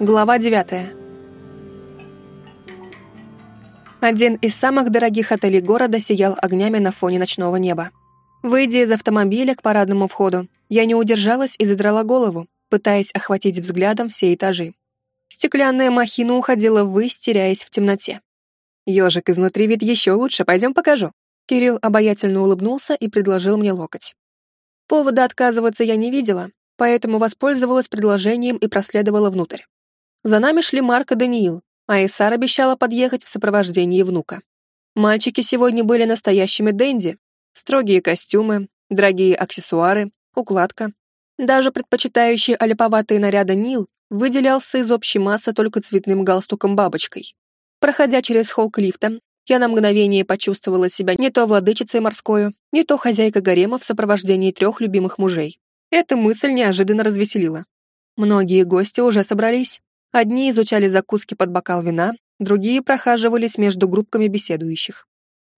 Глава 9. Один из самых дорогих отелей города сиял огнями на фоне ночного неба. Выйдя из автомобиля к парадному входу, я не удержалась и задрала голову, пытаясь охватить взглядом все этажи. Стеклянная махина уходила ввысь, теряясь в темноте. Ежик изнутри вид еще лучше, пойдем покажу. Кирилл обаятельно улыбнулся и предложил мне локоть. Повода отказываться я не видела, поэтому воспользовалась предложением и проследовала внутрь. За нами шли Марк и Даниил, а Исар обещала подъехать в сопровождении внука. Мальчики сегодня были настоящими денди. Строгие костюмы, дорогие аксессуары, укладка. Даже предпочитающий олиповатые наряды Нил выделялся из общей массы только цветным галстуком-бабочкой. Проходя через холл лифта, я на мгновение почувствовала себя не то владычицей морскою, не то хозяйкой гарема в сопровождении трех любимых мужей. Эта мысль неожиданно развеселила. Многие гости уже собрались, Одни изучали закуски под бокал вина, другие прохаживались между группками беседующих.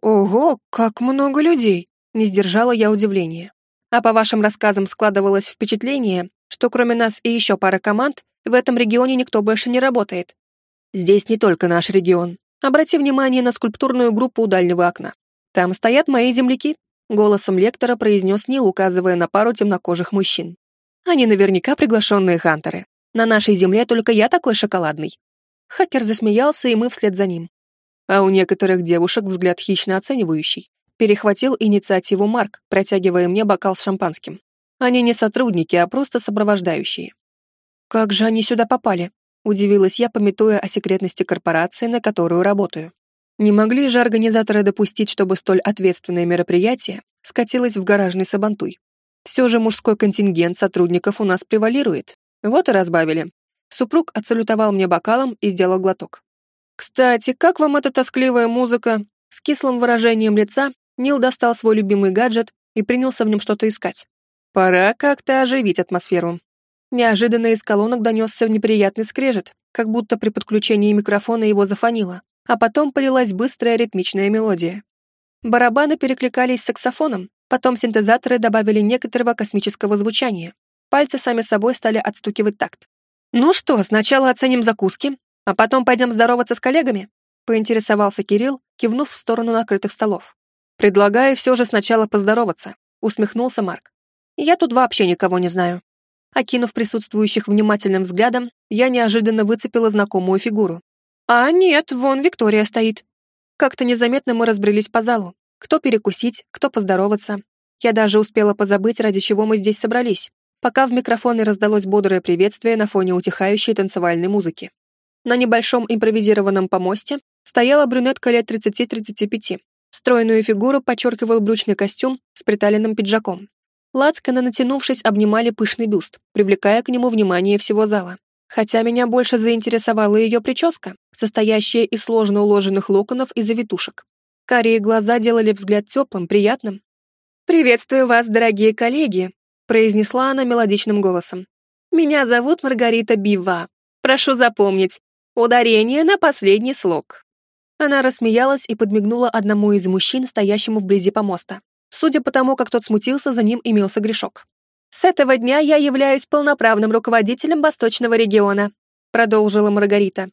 «Ого, как много людей!» — не сдержала я удивления. А по вашим рассказам складывалось впечатление, что кроме нас и еще пара команд, в этом регионе никто больше не работает. Здесь не только наш регион. Обрати внимание на скульптурную группу у дальнего окна. Там стоят мои земляки, голосом лектора произнес Нил, указывая на пару темнокожих мужчин. Они наверняка приглашенные хантеры. На нашей земле только я такой шоколадный». Хакер засмеялся, и мы вслед за ним. А у некоторых девушек взгляд хищно оценивающий. Перехватил инициативу Марк, протягивая мне бокал с шампанским. Они не сотрудники, а просто сопровождающие. «Как же они сюда попали?» — удивилась я, пометуя о секретности корпорации, на которую работаю. Не могли же организаторы допустить, чтобы столь ответственное мероприятие скатилось в гаражный сабантуй. Все же мужской контингент сотрудников у нас превалирует, вот и разбавили. Супруг отсалютовал мне бокалом и сделал глоток. «Кстати, как вам эта тоскливая музыка?» С кислым выражением лица Нил достал свой любимый гаджет и принялся в нем что-то искать. Пора как-то оживить атмосферу. Неожиданно из колонок донесся неприятный скрежет, как будто при подключении микрофона его зафонило, а потом полилась быстрая ритмичная мелодия. Барабаны перекликались с саксофоном, потом синтезаторы добавили некоторого космического звучания, Пальцы сами собой стали отстукивать такт. «Ну что, сначала оценим закуски, а потом пойдем здороваться с коллегами?» поинтересовался Кирилл, кивнув в сторону накрытых столов. «Предлагаю все же сначала поздороваться», усмехнулся Марк. «Я тут вообще никого не знаю». Окинув присутствующих внимательным взглядом, я неожиданно выцепила знакомую фигуру. «А нет, вон Виктория стоит». Как-то незаметно мы разбрелись по залу. Кто перекусить, кто поздороваться. Я даже успела позабыть, ради чего мы здесь собрались пока в микрофоне раздалось бодрое приветствие на фоне утихающей танцевальной музыки. На небольшом импровизированном помосте стояла брюнетка лет 30-35. Стройную фигуру подчеркивал брючный костюм с приталенным пиджаком. Лацканы, натянувшись, обнимали пышный бюст, привлекая к нему внимание всего зала. Хотя меня больше заинтересовала ее прическа, состоящая из сложно уложенных локонов и завитушек. Карие глаза делали взгляд теплым, приятным. «Приветствую вас, дорогие коллеги!» Произнесла она мелодичным голосом. «Меня зовут Маргарита Бива. Прошу запомнить, ударение на последний слог». Она рассмеялась и подмигнула одному из мужчин, стоящему вблизи помоста. Судя по тому, как тот смутился, за ним имелся грешок. «С этого дня я являюсь полноправным руководителем Восточного региона», продолжила Маргарита.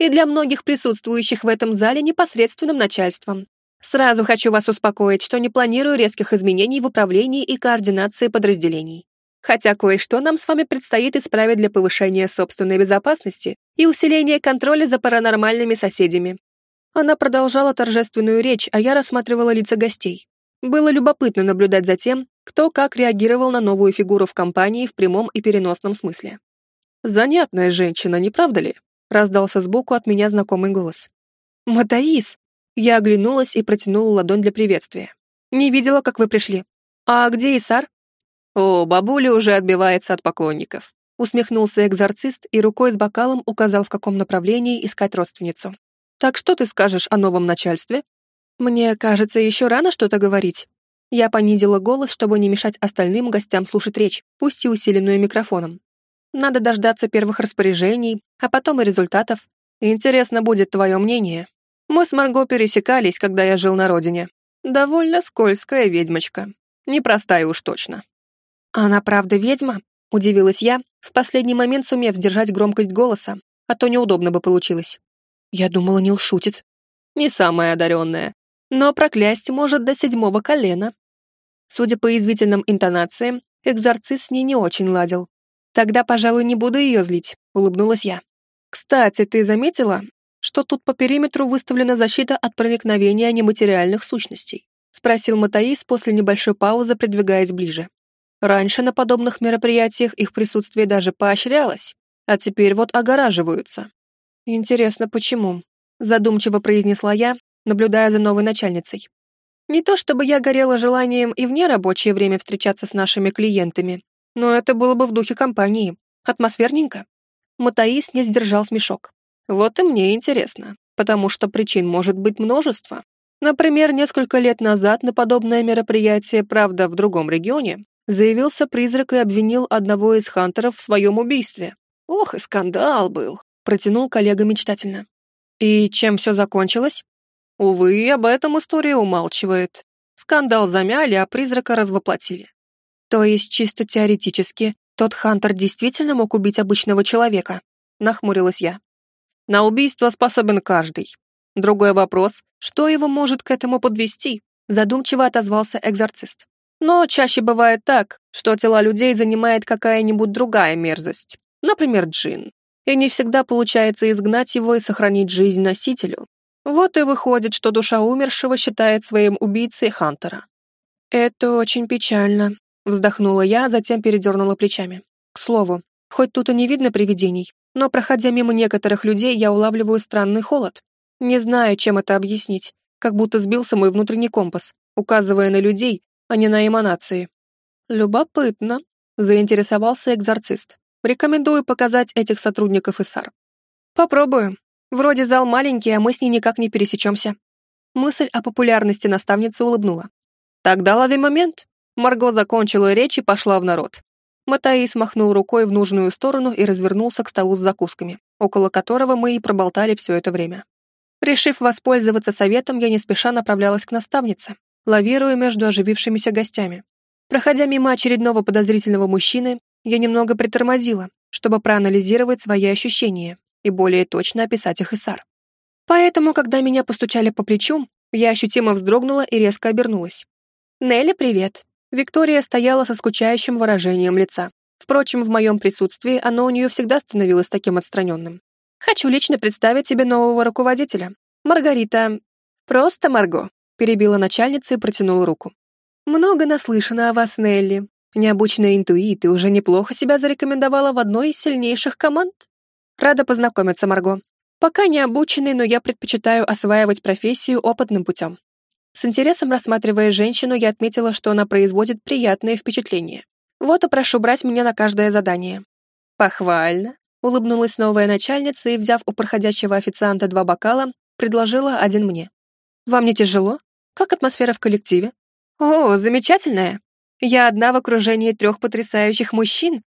«И для многих присутствующих в этом зале непосредственным начальством. Сразу хочу вас успокоить, что не планирую резких изменений в управлении и координации подразделений. Хотя кое-что нам с вами предстоит исправить для повышения собственной безопасности и усиления контроля за паранормальными соседями. Она продолжала торжественную речь, а я рассматривала лица гостей. Было любопытно наблюдать за тем, кто как реагировал на новую фигуру в компании в прямом и переносном смысле. «Занятная женщина, не правда ли?» раздался сбоку от меня знакомый голос. «Матаис!» Я оглянулась и протянула ладонь для приветствия. «Не видела, как вы пришли. А где Исар?» «О, бабуля уже отбивается от поклонников», усмехнулся экзорцист и рукой с бокалом указал, в каком направлении искать родственницу. «Так что ты скажешь о новом начальстве?» «Мне кажется, еще рано что-то говорить». Я понизила голос, чтобы не мешать остальным гостям слушать речь, пусть и усиленную микрофоном. Надо дождаться первых распоряжений, а потом и результатов. Интересно будет твое мнение, мы с Марго пересекались, когда я жил на родине. Довольно скользкая ведьмочка. Непростая уж точно. Она правда ведьма? Удивилась я, в последний момент сумев сдержать громкость голоса, а то неудобно бы получилось. Я думала, Нил шутит. Не самая одаренная, но проклясть может до седьмого колена. Судя по извительным интонациям, экзорцист с ней не очень ладил. Тогда, пожалуй, не буду ее злить, улыбнулась я. Кстати, ты заметила, что тут по периметру выставлена защита от проникновения нематериальных сущностей? Спросил Матаис после небольшой паузы, придвигаясь ближе. Раньше на подобных мероприятиях их присутствие даже поощрялось, а теперь вот огораживаются. Интересно, почему? Задумчиво произнесла я, наблюдая за новой начальницей. Не то чтобы я горела желанием и вне рабочее время встречаться с нашими клиентами, но это было бы в духе компании. Атмосферненько. Матаис не сдержал смешок. Вот и мне интересно, потому что причин может быть множество. Например, несколько лет назад на подобное мероприятие, правда, в другом регионе, заявился призрак и обвинил одного из хантеров в своем убийстве. Ох, и скандал был, протянул коллега мечтательно. И чем все закончилось? Увы, об этом история умалчивает. Скандал замяли, а призрака развоплотили. То есть, чисто теоретически, тот Хантер действительно мог убить обычного человека? Нахмурилась я. На убийство способен каждый. Другой вопрос, что его может к этому подвести? Задумчиво отозвался экзорцист. Но чаще бывает так, что тела людей занимает какая-нибудь другая мерзость, например, джин. И не всегда получается изгнать его и сохранить жизнь носителю. Вот и выходит, что душа умершего считает своим убийцей Хантера. «Это очень печально», — вздохнула я, затем передернула плечами. «К слову, хоть тут и не видно привидений, но, проходя мимо некоторых людей, я улавливаю странный холод. Не знаю, чем это объяснить, как будто сбился мой внутренний компас, указывая на людей, а не на эманации. Любопытно, заинтересовался экзорцист. Рекомендую показать этих сотрудников ИСАР. Попробую. Вроде зал маленький, а мы с ней никак не пересечемся. Мысль о популярности наставницы улыбнула. Тогда лови момент. Марго закончила речь и пошла в народ. Матаис махнул рукой в нужную сторону и развернулся к столу с закусками, около которого мы и проболтали все это время. Решив воспользоваться советом, я не спеша направлялась к наставнице, лавируя между оживившимися гостями. Проходя мимо очередного подозрительного мужчины, я немного притормозила, чтобы проанализировать свои ощущения и более точно описать их Исар. Поэтому, когда меня постучали по плечу, я ощутимо вздрогнула и резко обернулась. «Нелли, привет!» Виктория стояла со скучающим выражением лица. Впрочем, в моем присутствии оно у нее всегда становилось таким отстраненным. «Хочу лично представить тебе нового руководителя. Маргарита...» «Просто Марго», перебила начальница и протянула руку. «Много наслышано о вас, Нелли. Необученная интуит и уже неплохо себя зарекомендовала в одной из сильнейших команд. Рада познакомиться, Марго. Пока не обученный, но я предпочитаю осваивать профессию опытным путем. С интересом рассматривая женщину, я отметила, что она производит приятные впечатления. Вот и прошу брать меня на каждое задание. Похвально. Улыбнулась новая начальница и, взяв у проходящего официанта два бокала, предложила один мне. «Вам не тяжело?» Как атмосфера в коллективе? О, замечательная. Я одна в окружении трех потрясающих мужчин.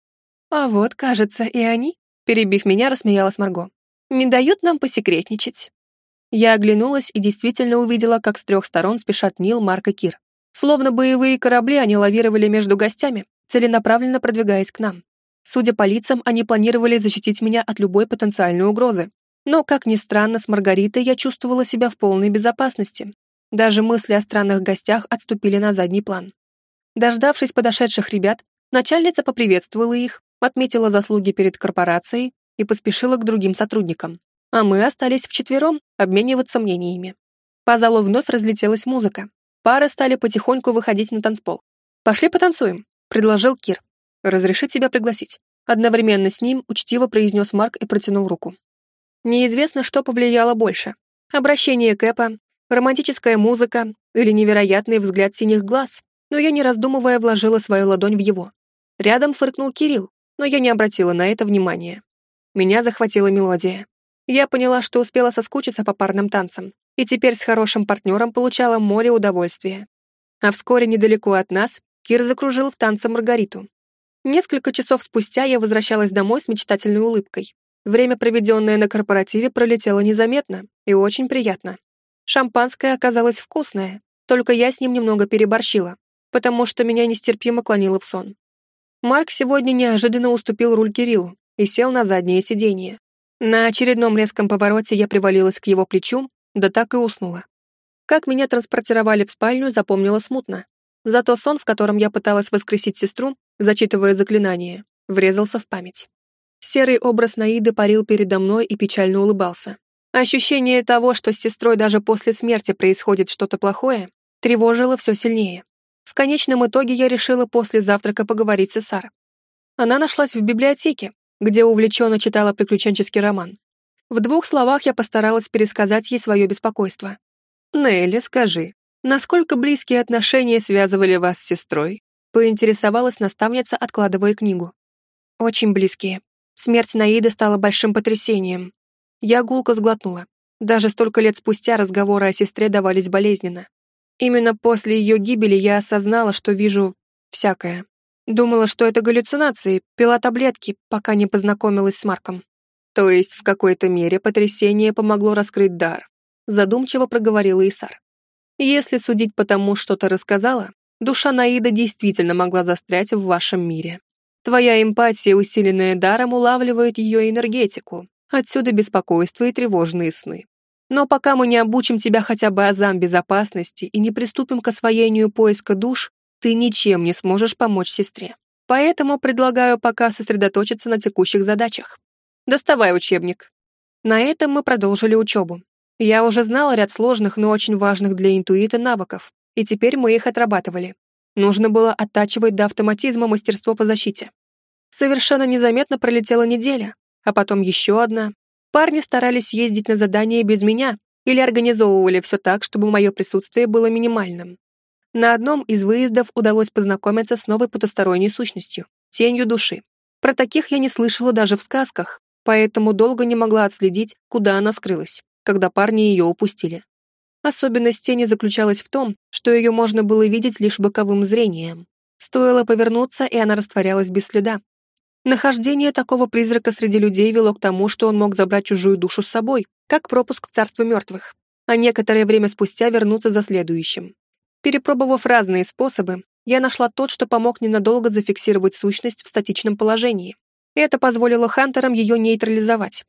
А вот, кажется, и они, перебив меня, рассмеялась Марго. Не дают нам посекретничать. Я оглянулась и действительно увидела, как с трех сторон спешат Нил, Марк и Кир. Словно боевые корабли, они лавировали между гостями, целенаправленно продвигаясь к нам. Судя по лицам, они планировали защитить меня от любой потенциальной угрозы. Но, как ни странно, с Маргаритой я чувствовала себя в полной безопасности, даже мысли о странных гостях отступили на задний план. Дождавшись подошедших ребят, начальница поприветствовала их, отметила заслуги перед корпорацией и поспешила к другим сотрудникам. А мы остались вчетвером обмениваться мнениями. По залу вновь разлетелась музыка. Пары стали потихоньку выходить на танцпол. «Пошли потанцуем», — предложил Кир. «Разреши тебя пригласить». Одновременно с ним учтиво произнес Марк и протянул руку. Неизвестно, что повлияло больше. Обращение Кэпа романтическая музыка или невероятный взгляд синих глаз, но я, не раздумывая, вложила свою ладонь в его. Рядом фыркнул Кирилл, но я не обратила на это внимания. Меня захватила мелодия. Я поняла, что успела соскучиться по парным танцам, и теперь с хорошим партнером получала море удовольствия. А вскоре недалеко от нас Кир закружил в танце Маргариту. Несколько часов спустя я возвращалась домой с мечтательной улыбкой. Время, проведенное на корпоративе, пролетело незаметно и очень приятно. Шампанское оказалось вкусное, только я с ним немного переборщила, потому что меня нестерпимо клонило в сон. Марк сегодня неожиданно уступил руль Кириллу и сел на заднее сиденье. На очередном резком повороте я привалилась к его плечу, да так и уснула. Как меня транспортировали в спальню, запомнила смутно. Зато сон, в котором я пыталась воскресить сестру, зачитывая заклинание, врезался в память. Серый образ Наиды парил передо мной и печально улыбался. Ощущение того, что с сестрой даже после смерти происходит что-то плохое, тревожило все сильнее. В конечном итоге я решила после завтрака поговорить с Сарой. Она нашлась в библиотеке, где увлеченно читала приключенческий роман. В двух словах я постаралась пересказать ей свое беспокойство. «Нелли, скажи, насколько близкие отношения связывали вас с сестрой?» поинтересовалась наставница, откладывая книгу. «Очень близкие. Смерть Наиды стала большим потрясением. Я гулко сглотнула. Даже столько лет спустя разговоры о сестре давались болезненно. Именно после ее гибели я осознала, что вижу всякое. Думала, что это галлюцинации, пила таблетки, пока не познакомилась с Марком. То есть в какой-то мере потрясение помогло раскрыть дар. Задумчиво проговорила Исар. Если судить по тому, что ты рассказала, душа Наида действительно могла застрять в вашем мире. Твоя эмпатия, усиленная даром, улавливает ее энергетику. Отсюда беспокойство и тревожные сны. Но пока мы не обучим тебя хотя бы азам безопасности и не приступим к освоению поиска душ, ты ничем не сможешь помочь сестре. Поэтому предлагаю пока сосредоточиться на текущих задачах. Доставай учебник. На этом мы продолжили учебу. Я уже знала ряд сложных, но очень важных для интуита навыков, и теперь мы их отрабатывали. Нужно было оттачивать до автоматизма мастерство по защите. Совершенно незаметно пролетела неделя, а потом еще одна. Парни старались ездить на задания без меня или организовывали все так, чтобы мое присутствие было минимальным. На одном из выездов удалось познакомиться с новой потусторонней сущностью — тенью души. Про таких я не слышала даже в сказках, поэтому долго не могла отследить, куда она скрылась, когда парни ее упустили. Особенность тени заключалась в том, что ее можно было видеть лишь боковым зрением. Стоило повернуться, и она растворялась без следа. Нахождение такого призрака среди людей вело к тому, что он мог забрать чужую душу с собой, как пропуск в царство мертвых, а некоторое время спустя вернуться за следующим. Перепробовав разные способы, я нашла тот, что помог ненадолго зафиксировать сущность в статичном положении. Это позволило Хантерам ее нейтрализовать.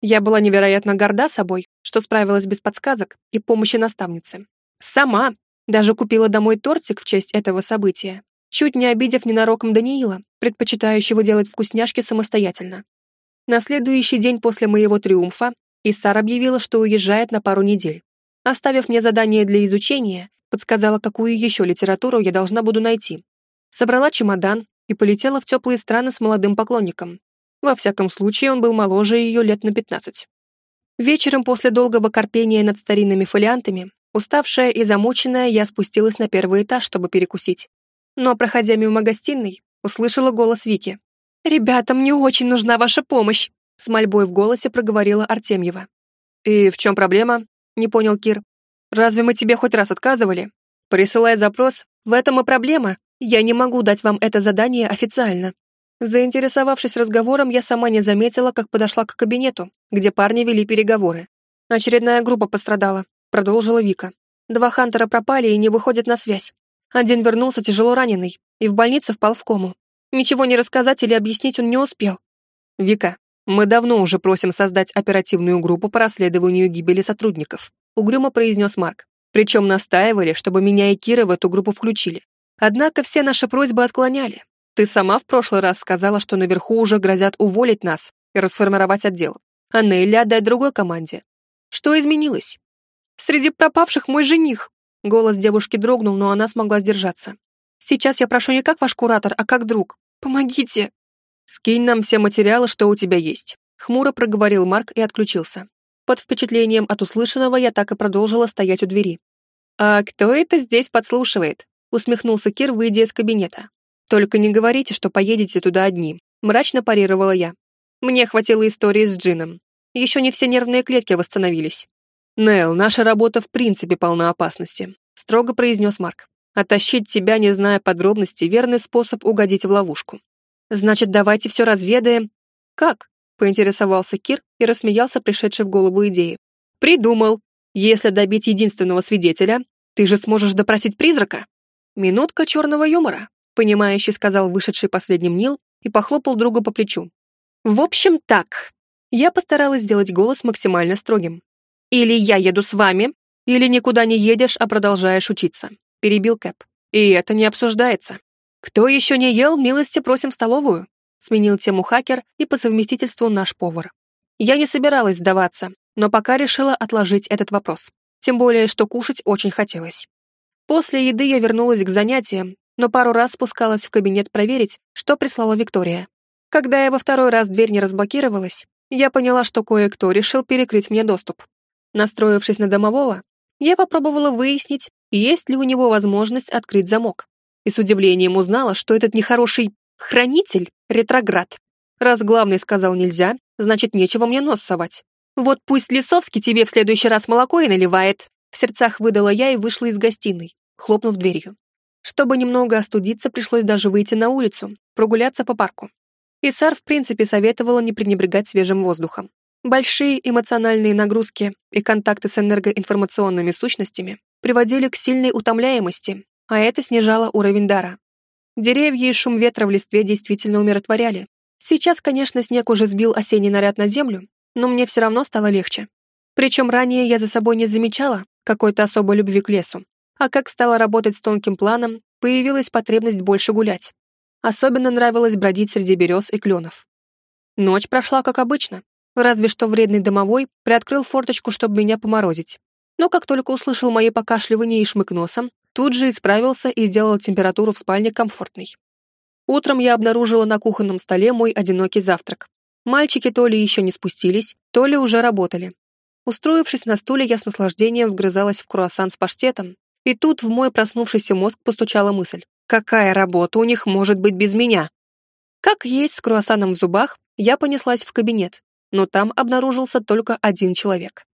Я была невероятно горда собой, что справилась без подсказок и помощи наставницы. Сама даже купила домой тортик в честь этого события, чуть не обидев ненароком Даниила, предпочитающего делать вкусняшки самостоятельно. На следующий день после моего триумфа Иссар объявила, что уезжает на пару недель. Оставив мне задание для изучения, подсказала, какую еще литературу я должна буду найти. Собрала чемодан и полетела в теплые страны с молодым поклонником. Во всяком случае, он был моложе ее лет на пятнадцать. Вечером после долгого корпения над старинными фолиантами, уставшая и замученная, я спустилась на первый этаж, чтобы перекусить. Но, проходя мимо гостиной, услышала голос Вики. «Ребята, мне очень нужна ваша помощь!» С мольбой в голосе проговорила Артемьева. «И в чем проблема?» — не понял Кир. Разве мы тебе хоть раз отказывали? Присылай запрос. В этом и проблема. Я не могу дать вам это задание официально. Заинтересовавшись разговором, я сама не заметила, как подошла к кабинету, где парни вели переговоры. Очередная группа пострадала, продолжила Вика. Два хантера пропали и не выходят на связь. Один вернулся тяжело раненый и в больнице впал в кому. Ничего не рассказать или объяснить он не успел. Вика, мы давно уже просим создать оперативную группу по расследованию гибели сотрудников угрюмо произнес Марк. Причем настаивали, чтобы меня и Кира в эту группу включили. Однако все наши просьбы отклоняли. Ты сама в прошлый раз сказала, что наверху уже грозят уволить нас и расформировать отдел, а Нелли отдать другой команде. Что изменилось? Среди пропавших мой жених. Голос девушки дрогнул, но она смогла сдержаться. Сейчас я прошу не как ваш куратор, а как друг. Помогите. Скинь нам все материалы, что у тебя есть. Хмуро проговорил Марк и отключился. Под впечатлением от услышанного я так и продолжила стоять у двери. «А кто это здесь подслушивает?» усмехнулся Кир, выйдя из кабинета. «Только не говорите, что поедете туда одни», мрачно парировала я. Мне хватило истории с Джином. Еще не все нервные клетки восстановились. «Нел, наша работа в принципе полна опасности», строго произнес Марк. «Оттащить тебя, не зная подробностей, верный способ угодить в ловушку. Значит, давайте все разведаем. Как? Поинтересовался Кир и рассмеялся пришедшей в голову идеи. «Придумал! Если добить единственного свидетеля, ты же сможешь допросить призрака!» Минутка черного юмора. понимающе сказал вышедший последним Нил и похлопал друга по плечу. В общем, так. Я постаралась сделать голос максимально строгим. Или я еду с вами, или никуда не едешь, а продолжаешь учиться. Перебил Кэп. И это не обсуждается. Кто еще не ел, милости просим в столовую. Сменил тему хакер и по совместительству наш повар. Я не собиралась сдаваться, но пока решила отложить этот вопрос. Тем более, что кушать очень хотелось. После еды я вернулась к занятиям, но пару раз спускалась в кабинет проверить, что прислала Виктория. Когда я во второй раз дверь не разблокировалась, я поняла, что кое-кто решил перекрыть мне доступ. Настроившись на домового, я попробовала выяснить, есть ли у него возможность открыть замок. И с удивлением узнала, что этот нехороший хранитель — ретроград. Раз главный сказал нельзя, значит, нечего мне нос совать. Вот пусть Лисовский тебе в следующий раз молоко и наливает. В сердцах выдала я и вышла из гостиной, хлопнув дверью. Чтобы немного остудиться, пришлось даже выйти на улицу, прогуляться по парку. Исар, в принципе, советовала не пренебрегать свежим воздухом. Большие эмоциональные нагрузки и контакты с энергоинформационными сущностями приводили к сильной утомляемости, а это снижало уровень дара. Деревья и шум ветра в листве действительно умиротворяли. Сейчас, конечно, снег уже сбил осенний наряд на землю, но мне все равно стало легче. Причем ранее я за собой не замечала какой-то особой любви к лесу, а как стала работать с тонким планом, появилась потребность больше гулять. Особенно нравилось бродить среди берез и кленов. Ночь прошла как обычно, разве что вредный домовой приоткрыл форточку, чтобы меня поморозить. Но как только услышал мои покашливания и шмык носом, тут же исправился и сделал температуру в спальне комфортной. Утром я обнаружила на кухонном столе мой одинокий завтрак. Мальчики то ли еще не спустились, то ли уже работали. Устроившись на стуле, я с наслаждением вгрызалась в круассан с паштетом, и тут в мой проснувшийся мозг постучала мысль. Какая работа у них может быть без меня? Как есть с круассаном в зубах, я понеслась в кабинет, но там обнаружился только один человек.